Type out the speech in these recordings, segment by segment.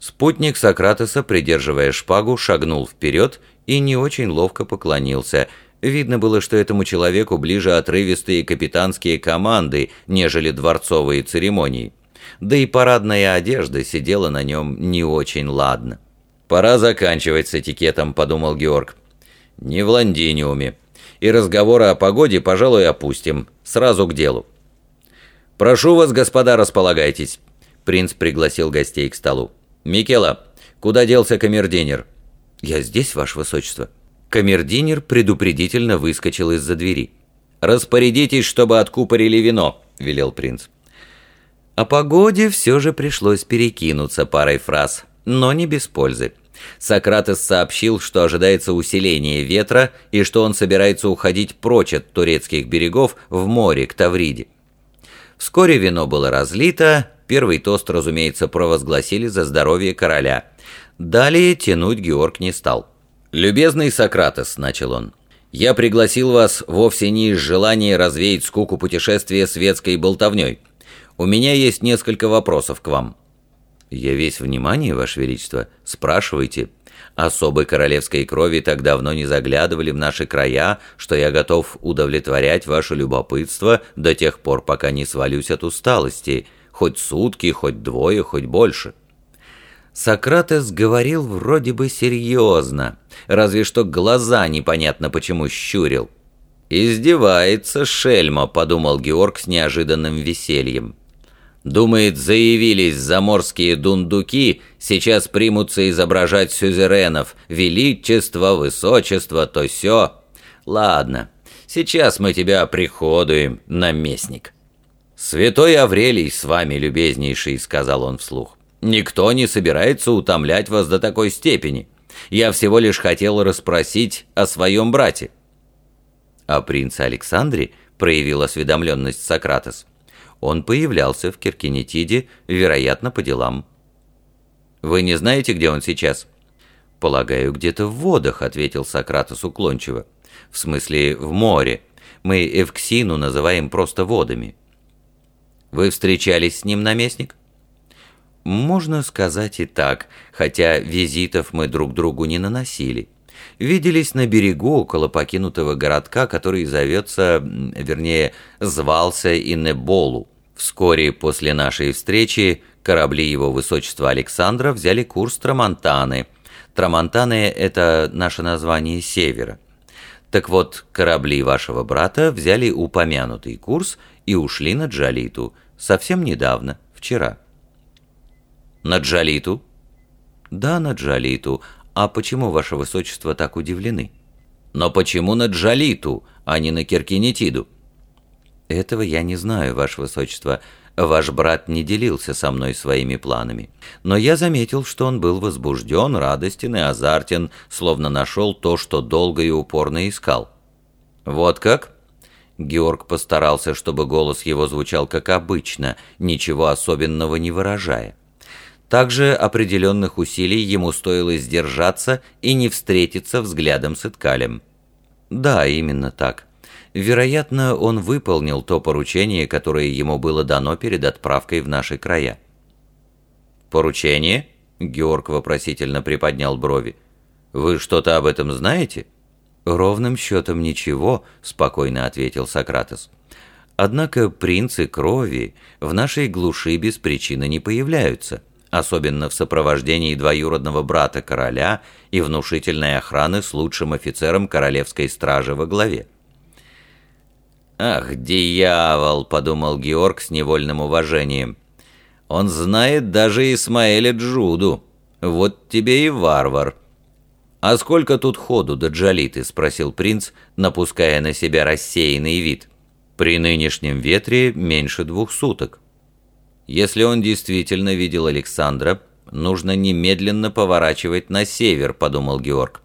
Спутник Сократеса, придерживая шпагу, шагнул вперед и не очень ловко поклонился. Видно было, что этому человеку ближе отрывистые капитанские команды, нежели дворцовые церемонии. Да и парадная одежда сидела на нем не очень ладно. «Пора заканчивать с этикетом», — подумал Георг. «Не в Лондиниуме. И разговоры о погоде, пожалуй, опустим. Сразу к делу». «Прошу вас, господа, располагайтесь». Принц пригласил гостей к столу. «Микела, куда делся камердинер?» «Я здесь, ваше высочество». Камердинер предупредительно выскочил из-за двери. «Распорядитесь, чтобы откупорили вино», — велел принц. О погоде все же пришлось перекинуться парой фраз, но не без пользы. Сократес сообщил, что ожидается усиление ветра и что он собирается уходить прочь от турецких берегов в море к Тавриде. Вскоре вино было разлито, первый тост, разумеется, провозгласили за здоровье короля. Далее тянуть Георг не стал. «Любезный Сократес», — начал он, — «я пригласил вас вовсе не из желания развеять скуку путешествия светской болтовней. У меня есть несколько вопросов к вам». «Я весь внимание, Ваше Величество. Спрашивайте. Особы королевской крови так давно не заглядывали в наши края, что я готов удовлетворять ваше любопытство до тех пор, пока не свалюсь от усталости, хоть сутки, хоть двое, хоть больше». Сократес говорил вроде бы серьезно, разве что глаза непонятно почему щурил. «Издевается шельма», — подумал Георг с неожиданным весельем. Думает, заявились заморские дундуки, сейчас примутся изображать сюзеренов, величество, высочество, то сё. Ладно, сейчас мы тебя приходуем, наместник. «Святой Аврелий с вами, любезнейший», — сказал он вслух. «Никто не собирается утомлять вас до такой степени. Я всего лишь хотел расспросить о своем брате». «О принце Александре?» — проявил осведомленность Сократос. Он появлялся в Киркинетиде, вероятно, по делам. «Вы не знаете, где он сейчас?» «Полагаю, где-то в водах», — ответил Сократос уклончиво. «В смысле, в море. Мы Эвксину называем просто водами». «Вы встречались с ним, наместник?» «Можно сказать и так, хотя визитов мы друг другу не наносили. Виделись на берегу около покинутого городка, который зовется, вернее, звался Инеболу. Вскоре после нашей встречи корабли его высочества Александра взяли курс Трамонтаны. Трамонтаны — это наше название севера. Так вот, корабли вашего брата взяли упомянутый курс и ушли на Джалиту совсем недавно, вчера. На Джалиту? Да, на Джалиту. А почему ваше высочество так удивлены? Но почему на Джалиту, а не на Киркинетиду? «Этого я не знаю, Ваше Высочество. Ваш брат не делился со мной своими планами. Но я заметил, что он был возбужден, радостен и азартен, словно нашел то, что долго и упорно искал». «Вот как?» Георг постарался, чтобы голос его звучал как обычно, ничего особенного не выражая. Также определенных усилий ему стоило сдержаться и не встретиться взглядом с Иткалем. «Да, именно так. Вероятно, он выполнил то поручение, которое ему было дано перед отправкой в наши края. «Поручение?» — Георг вопросительно приподнял брови. «Вы что-то об этом знаете?» «Ровным счетом ничего», — спокойно ответил Сократос. «Однако принцы крови в нашей глуши без причины не появляются, особенно в сопровождении двоюродного брата короля и внушительной охраны с лучшим офицером королевской стражи во главе. «Ах, дьявол!» — подумал Георг с невольным уважением. «Он знает даже Исмаэля Джуду. Вот тебе и варвар». «А сколько тут ходу до Джалиты?» — спросил принц, напуская на себя рассеянный вид. «При нынешнем ветре меньше двух суток». «Если он действительно видел Александра, нужно немедленно поворачивать на север», — подумал Георг.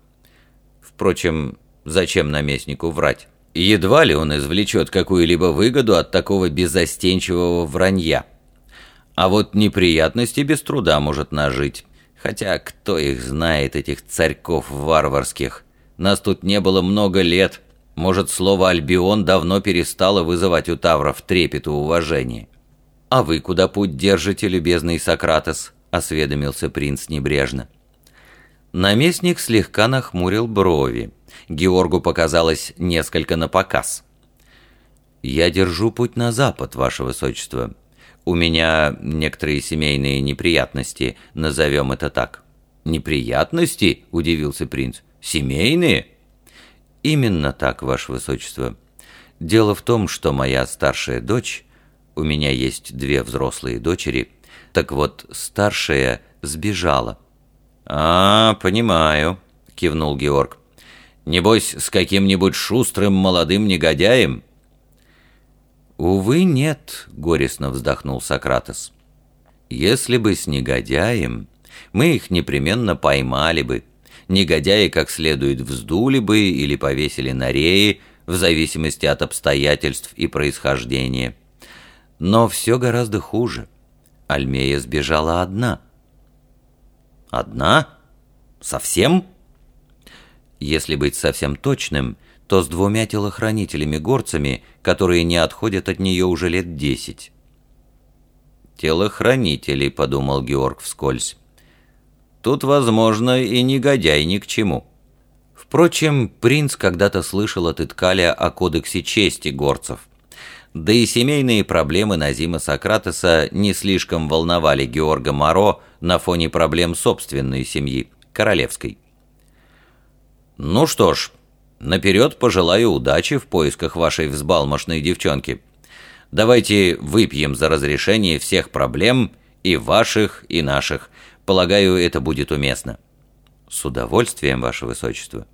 «Впрочем, зачем наместнику врать?» Едва ли он извлечет какую-либо выгоду от такого безостенчивого вранья. А вот неприятности без труда может нажить. Хотя кто их знает, этих царьков варварских? Нас тут не было много лет. Может, слово «Альбион» давно перестало вызывать у тавров трепет и уважение. «А вы куда путь держите, любезный Сократос?» — осведомился принц небрежно. Наместник слегка нахмурил брови. Георгу показалось несколько напоказ. «Я держу путь на запад, ваше высочество. У меня некоторые семейные неприятности, назовем это так». «Неприятности?» – удивился принц. «Семейные?» «Именно так, ваше высочество. Дело в том, что моя старшая дочь, у меня есть две взрослые дочери, так вот, старшая сбежала». «А, понимаю», – кивнул Георг. «Небось, с каким-нибудь шустрым молодым негодяем?» «Увы, нет», — горестно вздохнул Сократос. «Если бы с негодяем, мы их непременно поймали бы. Негодяи как следует вздули бы или повесили на реи, в зависимости от обстоятельств и происхождения. Но все гораздо хуже. Альмея сбежала одна». «Одна? Совсем?» Если быть совсем точным, то с двумя телохранителями-горцами, которые не отходят от нее уже лет десять. «Телохранители», — подумал Георг вскользь. «Тут, возможно, и негодяй ни к чему». Впрочем, принц когда-то слышал от Иткаля о кодексе чести горцев. Да и семейные проблемы Назима Сократеса не слишком волновали Георга Моро на фоне проблем собственной семьи, королевской. «Ну что ж», Наперед пожелаю удачи в поисках вашей взбалмошной девчонки. Давайте выпьем за разрешение всех проблем, и ваших, и наших. Полагаю, это будет уместно». «С удовольствием, ваше высочество».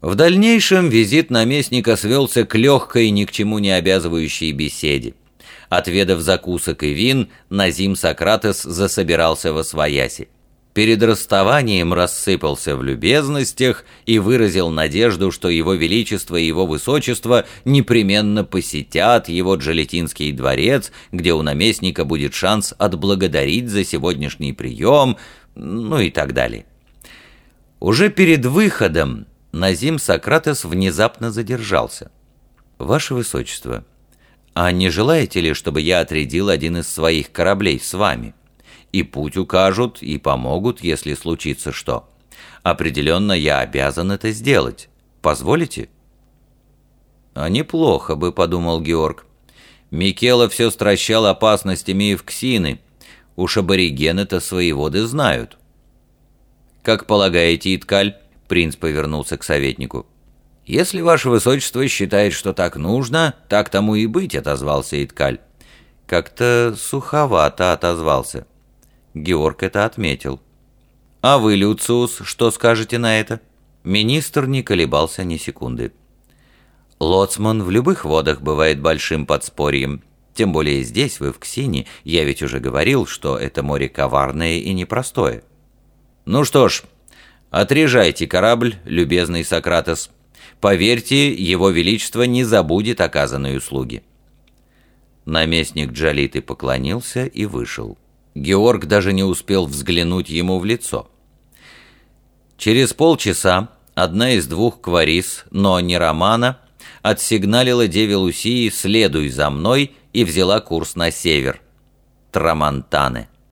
В дальнейшем визит наместника свелся к легкой, ни к чему не обязывающей беседе. Отведав закусок и вин, Назим Сократес засобирался во свояси перед расставанием рассыпался в любезностях и выразил надежду, что его величество и его высочество непременно посетят его Джалетинский дворец, где у наместника будет шанс отблагодарить за сегодняшний прием, ну и так далее. Уже перед выходом Назим Сократес внезапно задержался. «Ваше высочество, а не желаете ли, чтобы я отрядил один из своих кораблей с вами?» И путь укажут, и помогут, если случится что. Определенно я обязан это сделать. Позволите?» «А неплохо бы», — подумал Георг. «Микела все стращал опасностями и в Ксины. Уж аборигены-то свои воды знают». «Как полагаете, Иткаль?» — принц повернулся к советнику. «Если ваше высочество считает, что так нужно, так тому и быть», — отозвался Иткаль. Как-то суховато отозвался. Георг это отметил. «А вы, Люциус, что скажете на это?» Министр не колебался ни секунды. «Лоцман в любых водах бывает большим подспорьем. Тем более здесь, вы в Ксине, я ведь уже говорил, что это море коварное и непростое». «Ну что ж, отрежайте корабль, любезный Сократос. Поверьте, его величество не забудет оказанной услуги». Наместник Джалиты поклонился и вышел. Георг даже не успел взглянуть ему в лицо. Через полчаса одна из двух кварис, но не Романа, отсигналила Деве Лусии «Следуй за мной» и взяла курс на север. Трамантане.